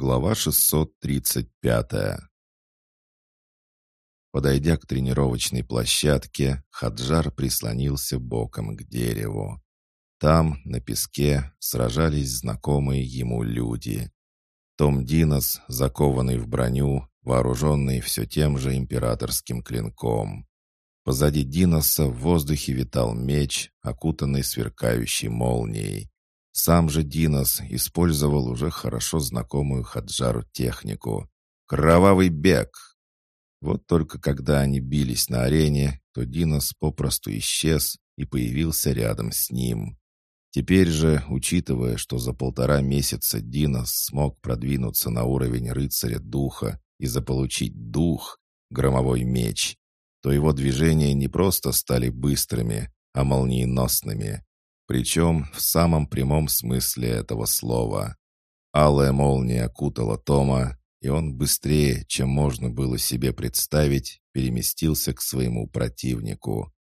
Глава 635 Подойдя к тренировочной площадке, Хаджар прислонился боком к дереву. Там, на песке, сражались знакомые ему люди. Том Динос, закованный в броню, вооруженный все тем же императорским клинком. Позади Диноса в воздухе витал меч, окутанный сверкающей молнией. Сам же Динос использовал уже хорошо знакомую Хаджару технику. «Кровавый бег!» Вот только когда они бились на арене, то Динос попросту исчез и появился рядом с ним. Теперь же, учитывая, что за полтора месяца Динос смог продвинуться на уровень рыцаря духа и заполучить дух, громовой меч, то его движения не просто стали быстрыми, а молниеносными. Причем в самом прямом смысле этого слова. Алая молния окутала Тома, и он быстрее, чем можно было себе представить, переместился к своему противнику.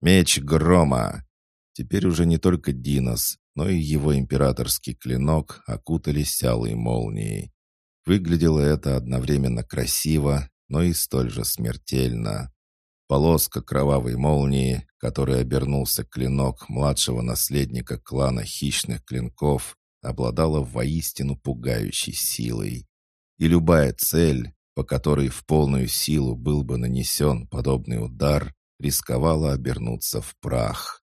«Меч грома!» Теперь уже не только Динос, но и его императорский клинок окутались алой молнией. Выглядело это одновременно красиво, но и столь же смертельно. Полоска кровавой молнии, которой обернулся клинок младшего наследника клана хищных клинков, обладала воистину пугающей силой. И любая цель, по которой в полную силу был бы нанесен подобный удар, рисковала обернуться в прах.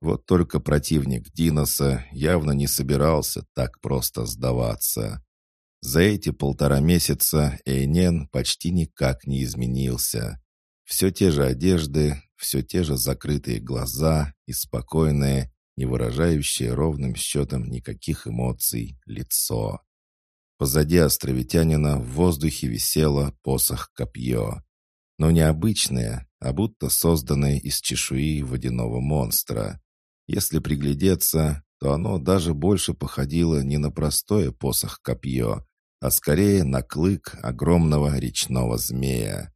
Вот только противник Диноса явно не собирался так просто сдаваться. За эти полтора месяца Эйнен почти никак не изменился. Все те же одежды, все те же закрытые глаза и спокойное, не выражающее ровным счетом никаких эмоций, лицо. Позади островитянина в воздухе висело посох-копье. Но не обычное, а будто созданное из чешуи водяного монстра. Если приглядеться, то оно даже больше походило не на простое посох-копье, а скорее на клык огромного речного змея.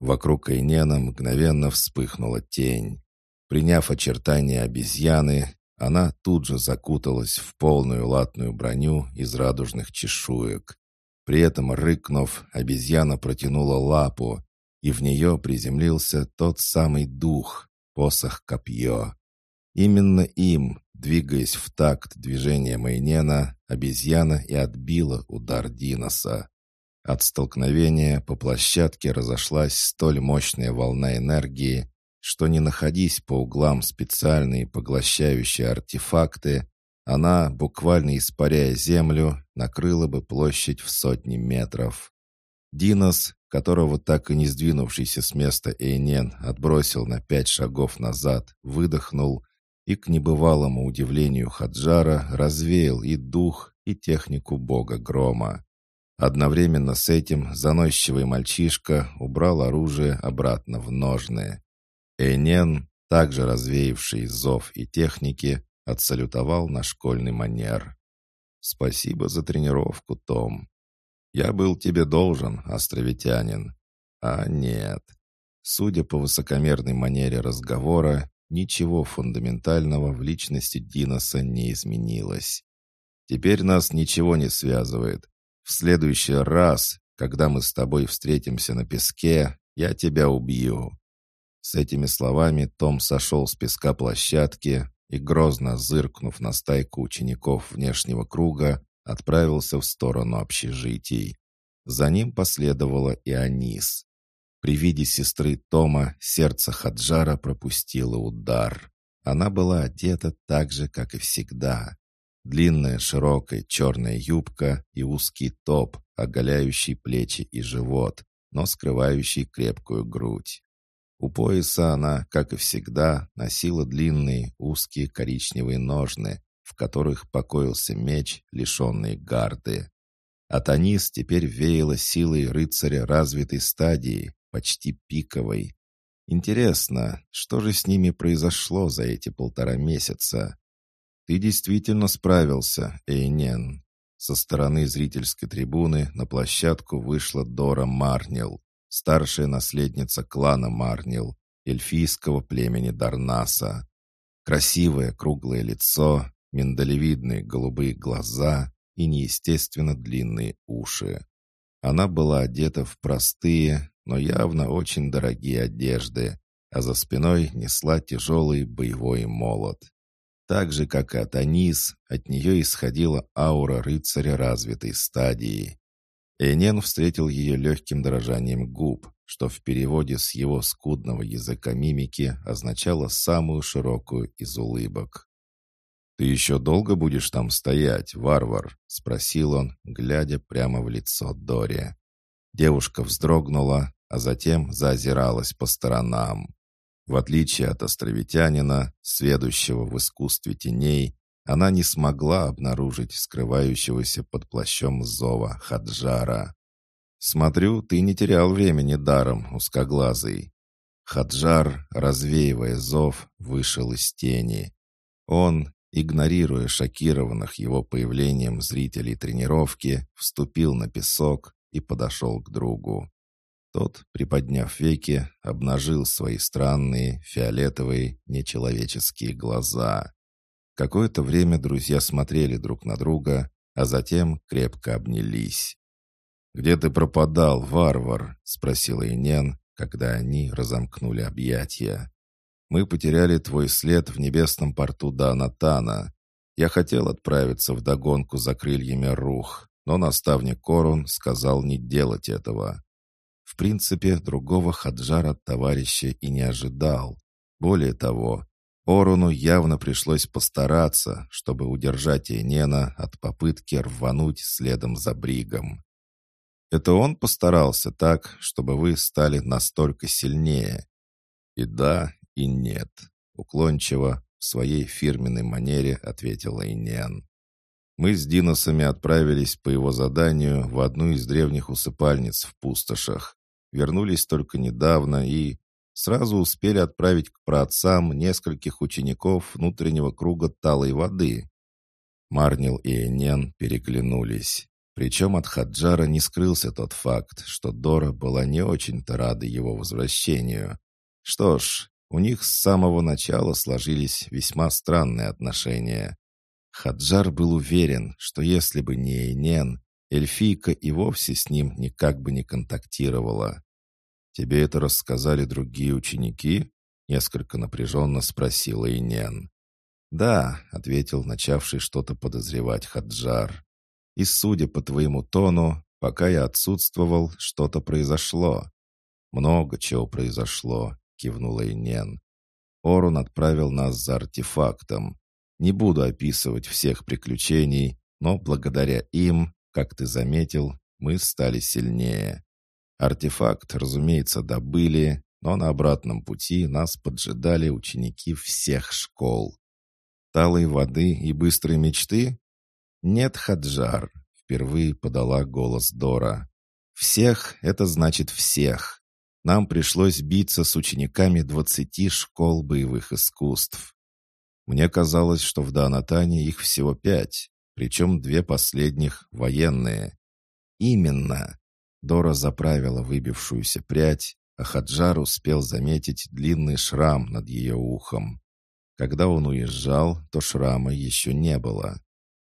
Вокруг Эйнена мгновенно вспыхнула тень. Приняв очертания обезьяны, она тут же закуталась в полную латную броню из радужных чешуек. При этом, рыкнув, обезьяна протянула лапу, и в нее приземлился тот самый дух, посох-копье. Именно им, двигаясь в такт движения Майнена, обезьяна и отбила удар Диноса. От столкновения по площадке разошлась столь мощная волна энергии, что не находись по углам специальные поглощающие артефакты, она, буквально испаряя землю, накрыла бы площадь в сотни метров. Динос, которого так и не сдвинувшийся с места Эйнен отбросил на пять шагов назад, выдохнул и, к небывалому удивлению Хаджара, развеял и дух, и технику бога грома. Одновременно с этим заносчивый мальчишка убрал оружие обратно в ножны. Энен, также развеявший зов и техники, отсалютовал на школьный манер. «Спасибо за тренировку, Том. Я был тебе должен, островитянин. А нет. Судя по высокомерной манере разговора, ничего фундаментального в личности Диноса не изменилось. Теперь нас ничего не связывает. В следующий раз, когда мы с тобой встретимся на песке, я тебя убью». С этими словами Том сошел с песка площадки и, грозно зыркнув на стайку учеников внешнего круга, отправился в сторону общежитий. За ним последовала и Анис. При виде сестры Тома сердце Хаджара пропустило удар. Она была одета так же, как и всегда. Длинная широкая черная юбка и узкий топ, оголяющий плечи и живот, но скрывающий крепкую грудь. У пояса она, как и всегда, носила длинные узкие коричневые ножны, в которых покоился меч, лишенный гарды. От Анис теперь веяло силой рыцаря развитой стадии, почти пиковой. Интересно, что же с ними произошло за эти полтора месяца? «Ты действительно справился, Эйнен». Со стороны зрительской трибуны на площадку вышла Дора Марнил, старшая наследница клана Марнил, эльфийского племени Дарнаса. Красивое круглое лицо, миндалевидные голубые глаза, и неестественно длинные уши. Она была одета в простые, но явно очень дорогие одежды, а за спиной несла тяжелый боевой молот. Так же, как и от Анис, от нее исходила аура рыцаря развитой стадии. Эйнен встретил ее легким дрожанием губ, что в переводе с его скудного языка мимики означало самую широкую из улыбок. «Ты еще долго будешь там стоять, варвар?» — спросил он, глядя прямо в лицо Дори. Девушка вздрогнула, а затем заозиралась по сторонам. В отличие от островитянина, сведущего в искусстве теней, она не смогла обнаружить скрывающегося под плащом зова Хаджара. «Смотрю, ты не терял времени даром, узкоглазый». Хаджар, развеивая зов, вышел из тени. Он, игнорируя шокированных его появлением зрителей тренировки, вступил на песок и подошел к другу. Тот, приподняв веки, обнажил свои странные, фиолетовые, нечеловеческие глаза. Какое-то время друзья смотрели друг на друга, а затем крепко обнялись. «Где ты пропадал, варвар?» — спросил Инен, когда они разомкнули объятия. «Мы потеряли твой след в небесном порту Данатана. Я хотел отправиться в догонку за крыльями рух, но наставник Корун сказал не делать этого. В принципе, другого Хаджара от товарища и не ожидал. Более того, Оруну явно пришлось постараться, чтобы удержать Энена от попытки рвануть следом за Бригом. Это он постарался так, чтобы вы стали настолько сильнее. И да, и нет. Уклончиво, в своей фирменной манере ответил Инен. Мы с Диносами отправились по его заданию в одну из древних усыпальниц в пустошах. Вернулись только недавно и сразу успели отправить к праотцам нескольких учеников внутреннего круга талой воды. Марнил и Энен переглянулись. Причем от Хаджара не скрылся тот факт, что Дора была не очень-то рада его возвращению. Что ж, у них с самого начала сложились весьма странные отношения. Хаджар был уверен, что если бы не Эйнен, эльфийка и вовсе с ним никак бы не контактировала. «Тебе это рассказали другие ученики?» — несколько напряженно спросила Инен. «Да», — ответил начавший что-то подозревать Хаджар. «И судя по твоему тону, пока я отсутствовал, что-то произошло». «Много чего произошло», — кивнула Инен. Орун отправил нас за артефактом. Не буду описывать всех приключений, но благодаря им, как ты заметил, мы стали сильнее. Артефакт, разумеется, добыли, но на обратном пути нас поджидали ученики всех школ. Талой воды и быстрой мечты? Нет, Хаджар, впервые подала голос Дора. Всех — это значит всех. Нам пришлось биться с учениками двадцати школ боевых искусств. Мне казалось, что в Данатане их всего пять, причем две последних — военные. Именно. Дора заправила выбившуюся прядь, а Хаджар успел заметить длинный шрам над ее ухом. Когда он уезжал, то шрама еще не было.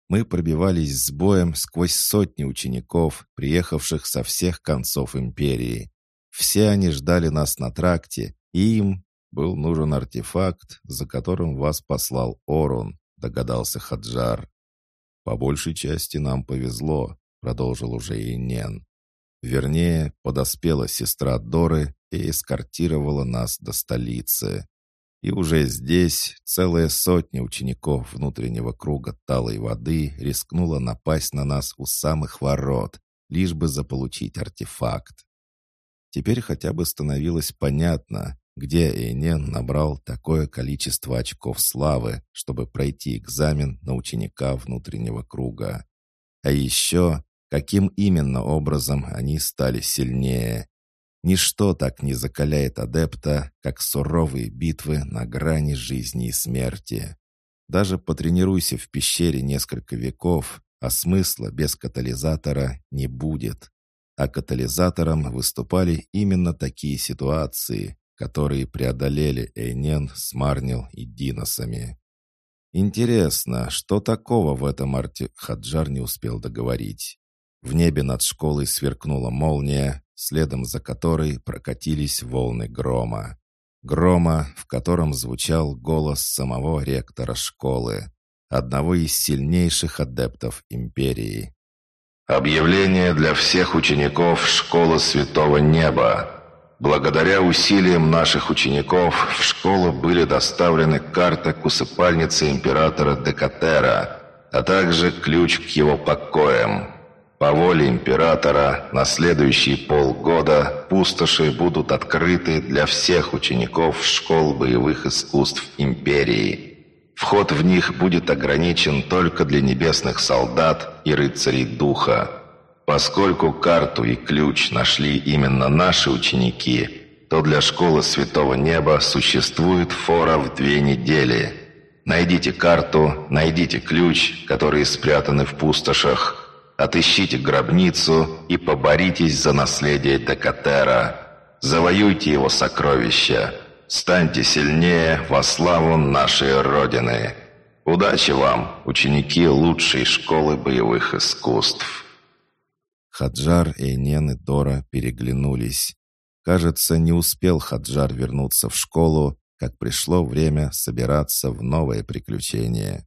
Мы пробивались с боем сквозь сотни учеников, приехавших со всех концов империи. Все они ждали нас на тракте, и им был нужен артефакт, за которым вас послал Орун, догадался Хаджар. По большей части нам повезло, продолжил уже Инен. Вернее, подоспела сестра Доры и эскортировала нас до столицы. И уже здесь целая сотня учеников внутреннего круга талой воды рискнула напасть на нас у самых ворот, лишь бы заполучить артефакт. Теперь хотя бы становилось понятно, где Эйнен набрал такое количество очков славы, чтобы пройти экзамен на ученика внутреннего круга. А еще Каким именно образом они стали сильнее? Ничто так не закаляет адепта, как суровые битвы на грани жизни и смерти. Даже потренируйся в пещере несколько веков, а смысла без катализатора не будет. А катализатором выступали именно такие ситуации, которые преодолели Эйнен с Марнил и Диносами. Интересно, что такого в этом арте... Хаджар не успел договорить. В небе над школой сверкнула молния, следом за которой прокатились волны грома. Грома, в котором звучал голос самого ректора школы, одного из сильнейших адептов империи. Объявление для всех учеников школы Святого Неба. Благодаря усилиям наших учеников в школу были доставлены карта к усыпальнице императора Декатера, а также ключ к его покоям. По воле императора на следующие полгода пустоши будут открыты для всех учеников школ боевых искусств империи. Вход в них будет ограничен только для небесных солдат и рыцарей духа. Поскольку карту и ключ нашли именно наши ученики, то для школы Святого Неба существует фора в две недели. Найдите карту, найдите ключ, которые спрятаны в пустошах, отыщите гробницу и поборитесь за наследие Декатера. Завоюйте его сокровища. Станьте сильнее во славу нашей Родины. Удачи вам, ученики лучшей школы боевых искусств. Хаджар, Эйнен и Дора переглянулись. Кажется, не успел Хаджар вернуться в школу, как пришло время собираться в новое приключение.